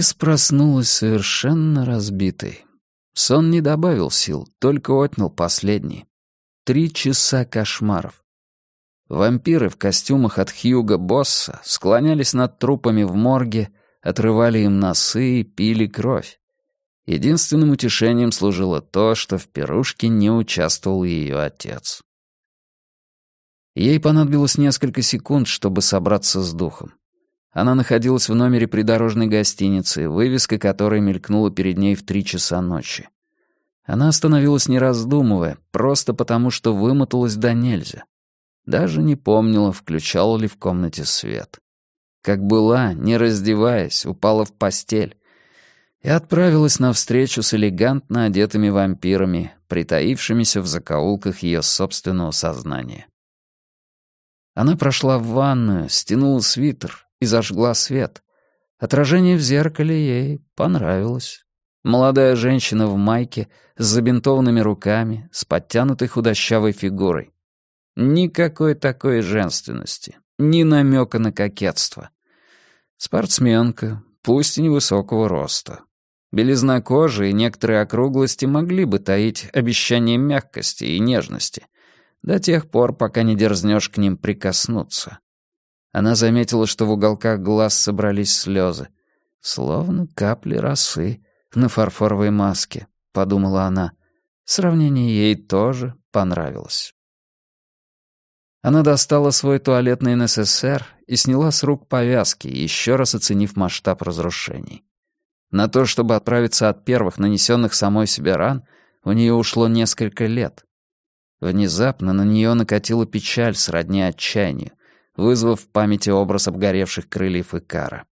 Анаис проснулась совершенно разбитой. Сон не добавил сил, только отнял последний. Три часа кошмаров. Вампиры в костюмах от Хьюга Босса склонялись над трупами в морге, отрывали им носы и пили кровь. Единственным утешением служило то, что в пирушке не участвовал ее отец. Ей понадобилось несколько секунд, чтобы собраться с духом. Она находилась в номере придорожной гостиницы, вывеска которой мелькнула перед ней в три часа ночи. Она остановилась не раздумывая, просто потому что вымоталась до нельзя. Даже не помнила, включала ли в комнате свет. Как была, не раздеваясь, упала в постель и отправилась на встречу с элегантно одетыми вампирами, притаившимися в закоулках ее собственного сознания. Она прошла в ванную, стянула свитер и зажгла свет. Отражение в зеркале ей понравилось. Молодая женщина в майке, с забинтованными руками, с подтянутой худощавой фигурой. Никакой такой женственности, ни намека на кокетство. Спортсменка, пусть и невысокого роста. Белизна кожи и некоторые округлости могли бы таить обещание мягкости и нежности, до тех пор, пока не дерзнешь к ним прикоснуться. Она заметила, что в уголках глаз собрались слезы, словно капли росы на фарфоровой маске, подумала она. Сравнение ей тоже понравилось. Она достала свой туалетный НССР и сняла с рук повязки, еще раз оценив масштаб разрушений. На то, чтобы отправиться от первых нанесенных самой себе ран, у нее ушло несколько лет. Внезапно на нее накатила печаль сродни отчаянию, вызвав в памяти образ обгоревших крыльев Икара.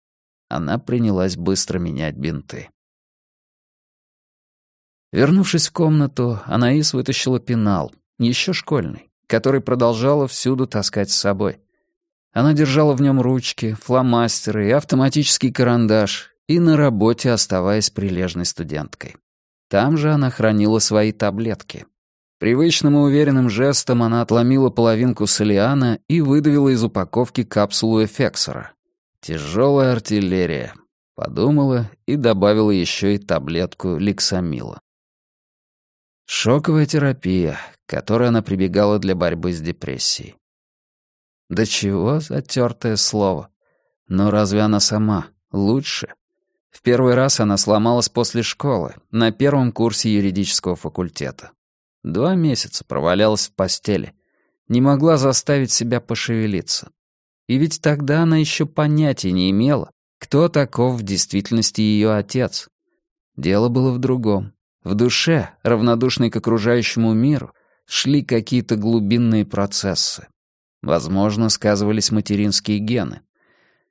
Она принялась быстро менять бинты. Вернувшись в комнату, Анаис вытащила пенал, еще школьный, который продолжала всюду таскать с собой. Она держала в нем ручки, фломастеры и автоматический карандаш, и на работе оставаясь прилежной студенткой. Там же она хранила свои таблетки. Привычным и уверенным жестом она отломила половинку солиана и выдавила из упаковки капсулу эфексора. «Тяжелая артиллерия», — подумала и добавила еще и таблетку ликсамила. Шоковая терапия, к которой она прибегала для борьбы с депрессией. Да чего затертое слово. Но разве она сама лучше? В первый раз она сломалась после школы, на первом курсе юридического факультета. Два месяца провалялась в постели. Не могла заставить себя пошевелиться. И ведь тогда она еще понятия не имела, кто таков в действительности ее отец. Дело было в другом. В душе, равнодушной к окружающему миру, шли какие-то глубинные процессы. Возможно, сказывались материнские гены.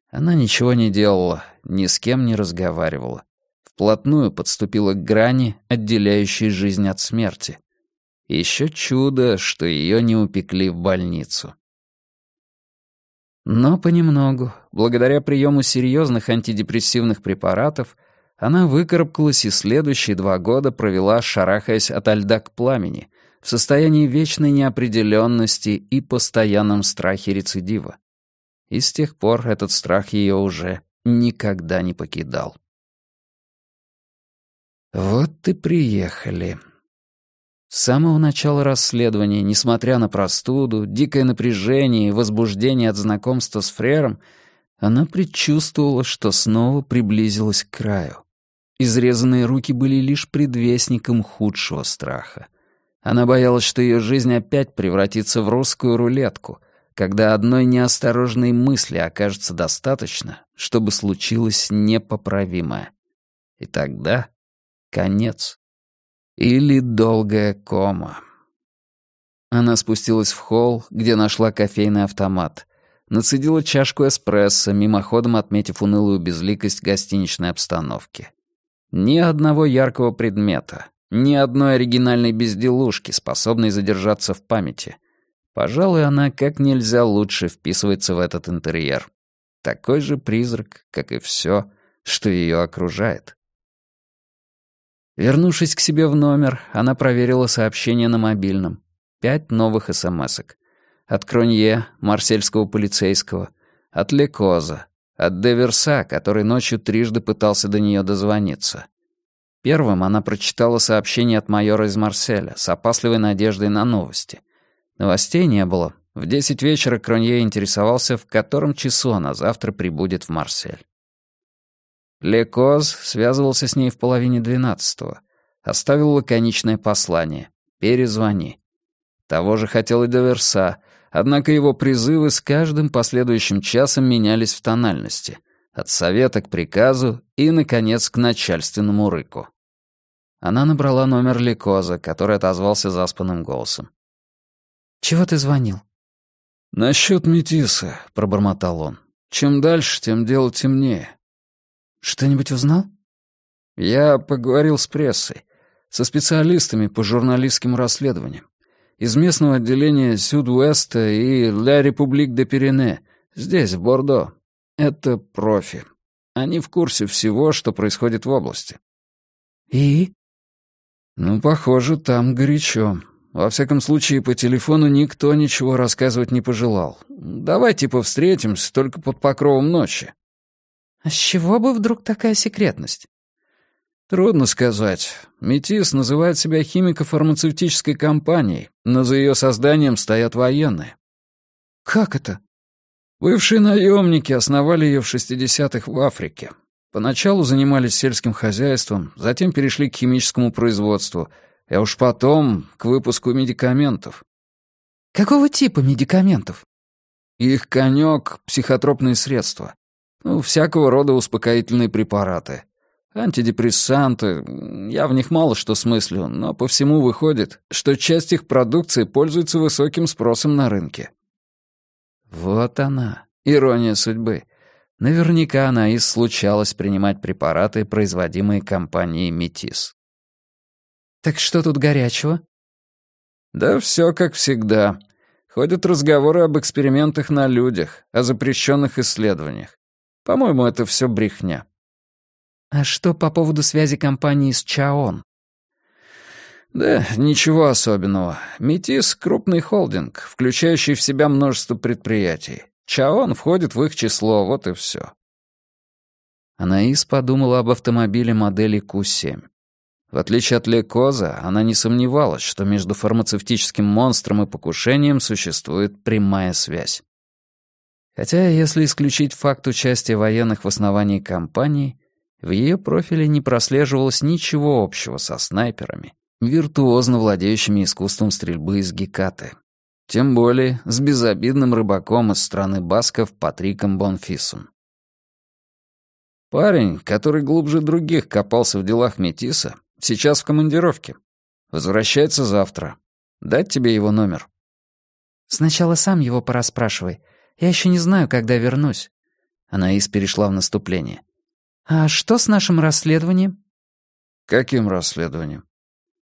Она ничего не делала, ни с кем не разговаривала. Вплотную подступила к грани, отделяющей жизнь от смерти. Еще чудо, что ее не упекли в больницу. Но понемногу, благодаря приему серьезных антидепрессивных препаратов, она выкарабкалась и следующие два года провела, шарахаясь от льда к пламени, в состоянии вечной неопределенности и постоянном страхе рецидива. И с тех пор этот страх ее уже никогда не покидал. Вот и приехали. С самого начала расследования, несмотря на простуду, дикое напряжение и возбуждение от знакомства с Фрером, она предчувствовала, что снова приблизилась к краю. Изрезанные руки были лишь предвестником худшего страха. Она боялась, что ее жизнь опять превратится в русскую рулетку, когда одной неосторожной мысли окажется достаточно, чтобы случилось непоправимое. И тогда конец. Или долгая кома. Она спустилась в холл, где нашла кофейный автомат. Нацедила чашку эспрессо, мимоходом отметив унылую безликость гостиничной обстановки. Ни одного яркого предмета, ни одной оригинальной безделушки, способной задержаться в памяти. Пожалуй, она как нельзя лучше вписывается в этот интерьер. Такой же призрак, как и все, что ее окружает. Вернувшись к себе в номер, она проверила сообщения на мобильном. Пять новых смс-ок. От Кронье, марсельского полицейского. От Лекоза. От Деверса, который ночью трижды пытался до нее дозвониться. Первым она прочитала сообщение от майора из Марселя с опасливой надеждой на новости. Новостей не было. В десять вечера Кронье интересовался, в котором часу она завтра прибудет в Марсель. Лекоз связывался с ней в половине двенадцатого. Оставил лаконичное послание. «Перезвони». Того же хотел и Доверса, однако его призывы с каждым последующим часом менялись в тональности. От совета к приказу и, наконец, к начальственному рыку. Она набрала номер Лекоза, который отозвался заспанным голосом. «Чего ты звонил?» «Насчет Метиса», — пробормотал он. «Чем дальше, тем дело темнее». «Что-нибудь узнал?» «Я поговорил с прессой, со специалистами по журналистским расследованиям. Из местного отделения Сюд-Уэста и Ля Републик де Пирене, здесь, в Бордо. Это профи. Они в курсе всего, что происходит в области». «И?» «Ну, похоже, там горячо. Во всяком случае, по телефону никто ничего рассказывать не пожелал. Давай типа встретимся, только под покровом ночи». «А с чего бы вдруг такая секретность?» «Трудно сказать. Метис называет себя химико-фармацевтической компанией, но за ее созданием стоят военные». «Как это?» Бывшие наемники основали ее в 60-х в Африке. Поначалу занимались сельским хозяйством, затем перешли к химическому производству — а уж потом к выпуску медикаментов. Какого типа медикаментов? Их конек — психотропные средства. Ну, всякого рода успокоительные препараты. Антидепрессанты. Я в них мало что смыслю, но по всему выходит, что часть их продукции пользуется высоким спросом на рынке. Вот она, ирония судьбы. Наверняка она и случалось принимать препараты, производимые компанией «Метис». «Так что тут горячего?» «Да все как всегда. Ходят разговоры об экспериментах на людях, о запрещенных исследованиях. По-моему, это все брехня». «А что по поводу связи компании с Чаон?» «Да, ничего особенного. Метис — крупный холдинг, включающий в себя множество предприятий. Чаон входит в их число, вот и все». Анаис подумала об автомобиле модели Q7. В отличие от Лекоза, она не сомневалась, что между фармацевтическим монстром и покушением существует прямая связь. Хотя, если исключить факт участия военных в основании компании, в ее профиле не прослеживалось ничего общего со снайперами, виртуозно владеющими искусством стрельбы из гекаты. Тем более с безобидным рыбаком из страны Басков Патриком Бонфисом. Парень, который глубже других копался в делах Метиса, Сейчас в командировке. Возвращается завтра. Дать тебе его номер?» «Сначала сам его пораспрашивай. Я еще не знаю, когда вернусь». Анаис перешла в наступление. «А что с нашим расследованием?» «Каким расследованием?»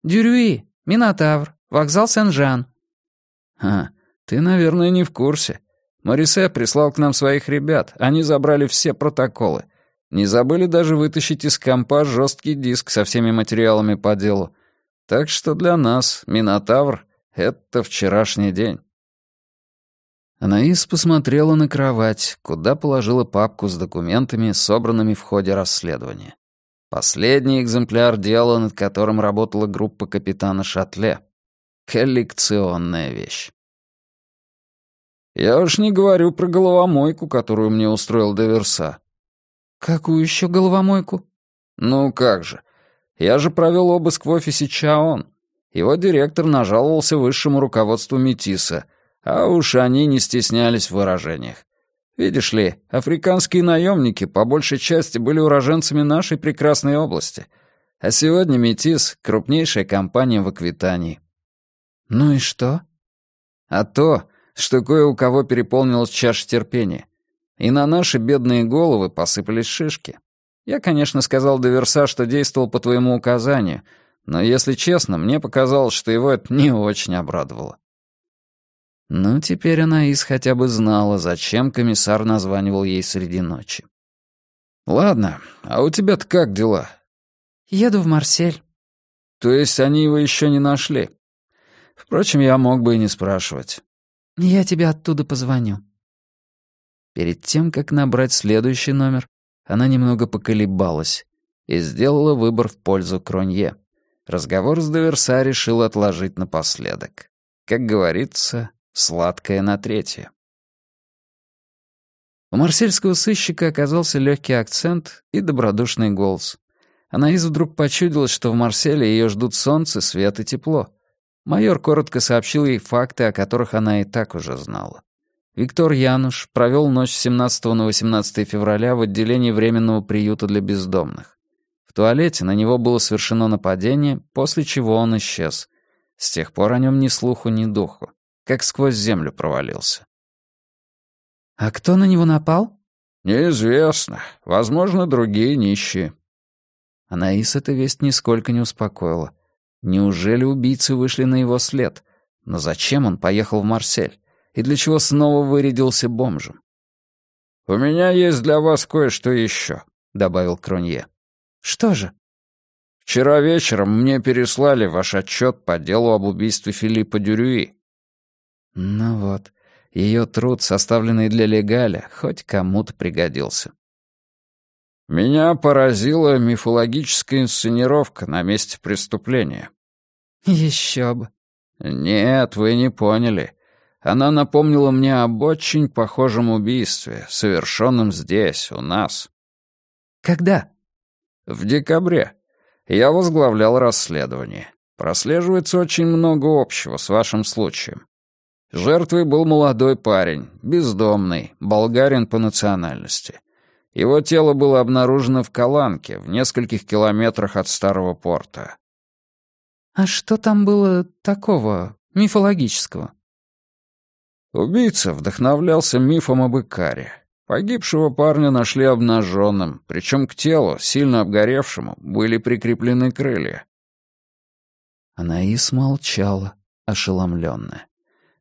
«Дюрюи, Минотавр, вокзал Сен-Жан». «А, ты, наверное, не в курсе. Морисе прислал к нам своих ребят. Они забрали все протоколы. Не забыли даже вытащить из компа жесткий диск со всеми материалами по делу. Так что для нас Минотавр — это вчерашний день. Анаис посмотрела на кровать, куда положила папку с документами, собранными в ходе расследования. Последний экземпляр дела, над которым работала группа капитана Шатле. Коллекционная вещь. Я уж не говорю про головомойку, которую мне устроил Деверса. «Какую еще головомойку?» «Ну как же. Я же провел обыск в офисе Чаон. Его директор нажаловался высшему руководству Метиса, а уж они не стеснялись в выражениях. Видишь ли, африканские наемники по большей части были уроженцами нашей прекрасной области. А сегодня Метис — крупнейшая компания в Аквитании. Ну и что? А то, что кое у кого переполнилась чаша терпения и на наши бедные головы посыпались шишки. Я, конечно, сказал до Верса, что действовал по твоему указанию, но, если честно, мне показалось, что его это не очень обрадовало. Ну, теперь Анаис хотя бы знала, зачем комиссар названивал ей среди ночи. «Ладно, а у тебя-то как дела?» «Еду в Марсель». «То есть они его еще не нашли?» «Впрочем, я мог бы и не спрашивать». «Я тебе оттуда позвоню». Перед тем, как набрать следующий номер, она немного поколебалась и сделала выбор в пользу Кронье. Разговор с Доверса решил отложить напоследок. Как говорится, сладкое на третье. У марсельского сыщика оказался легкий акцент и добродушный голос. Анаис вдруг почудилась, что в Марселе ее ждут солнце, свет и тепло. Майор коротко сообщил ей факты, о которых она и так уже знала. Виктор Януш провел ночь с 17 на 18 февраля в отделении временного приюта для бездомных. В туалете на него было совершено нападение, после чего он исчез. С тех пор о нем ни слуху, ни духу. Как сквозь землю провалился. «А кто на него напал?» «Неизвестно. Возможно, другие нищие». Анаис эта весть нисколько не успокоила. Неужели убийцы вышли на его след? Но зачем он поехал в Марсель? И для чего снова вырядился бомжем? «У меня есть для вас кое-что еще», — добавил Кронье. «Что же?» «Вчера вечером мне переслали ваш отчет по делу об убийстве Филиппа Дюрюи». Ну вот, ее труд, составленный для Легаля, хоть кому-то пригодился. Меня поразила мифологическая инсценировка на месте преступления. Еще бы. Нет, вы не поняли. Она напомнила мне об очень похожем убийстве, совершенном здесь, у нас. Когда? В декабре. Я возглавлял расследование. Прослеживается очень много общего с вашим случаем. Жертвой был молодой парень, бездомный, болгарин по национальности. Его тело было обнаружено в Каланке, в нескольких километрах от старого порта. А что там было такого, мифологического? Убийца вдохновлялся мифом об Икаре. Погибшего парня нашли обнаженным, причем к телу, сильно обгоревшему, были прикреплены крылья. Анаис молчала, ошеломленная.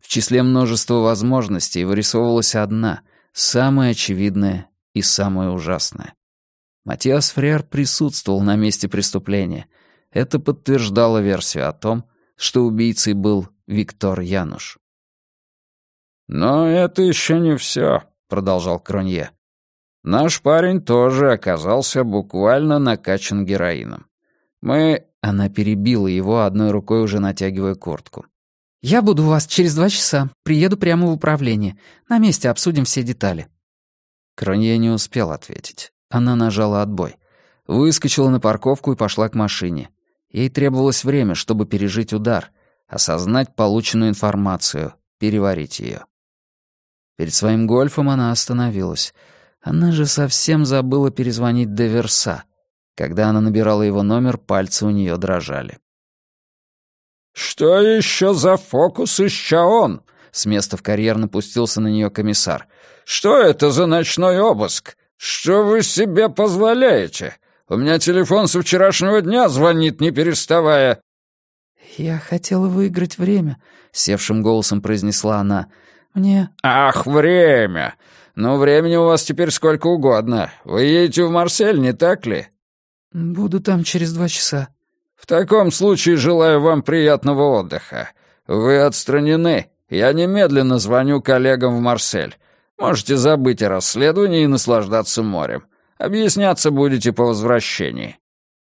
В числе множества возможностей вырисовывалась одна, самая очевидная и самая ужасная. Матиас Фрер присутствовал на месте преступления — это подтверждало версию о том, что убийцей был Виктор Януш. «Но это еще не все», — продолжал Кронье. «Наш парень тоже оказался буквально накачан героином. Мы...» — она перебила его, одной рукой уже натягивая куртку. «Я буду у вас через два часа. Приеду прямо в управление. На месте обсудим все детали». Кронье не успел ответить. Она нажала отбой. Выскочила на парковку и пошла к машине. Ей требовалось время, чтобы пережить удар, осознать полученную информацию, переварить ее. Перед своим гольфом она остановилась. Она же совсем забыла перезвонить до Верса. Когда она набирала его номер, пальцы у нее дрожали. «Что еще за фокус из Чаон?» С места в карьер напустился на нее комиссар. «Что это за ночной обыск? Что вы себе позволяете? У меня телефон со вчерашнего дня звонит, не переставая». «Я хотела выиграть время», — севшим голосом произнесла она. «Мне...» «Ах, время! Ну, времени у вас теперь сколько угодно. Вы едете в Марсель, не так ли?» «Буду там через два часа». «В таком случае желаю вам приятного отдыха. Вы отстранены. Я немедленно звоню коллегам в Марсель. Можете забыть о расследовании и наслаждаться морем. Объясняться будете по возвращении.